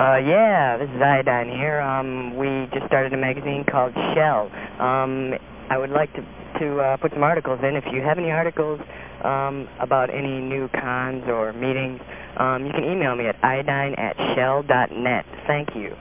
Uh, yeah, this is Iodine here. Um, we just started a magazine called Shell. Um, I would like to, to uh, put some articles in. If you have any articles um, about any new cons or meetings, um, you can email me at iodine at shell dot net. Thank you.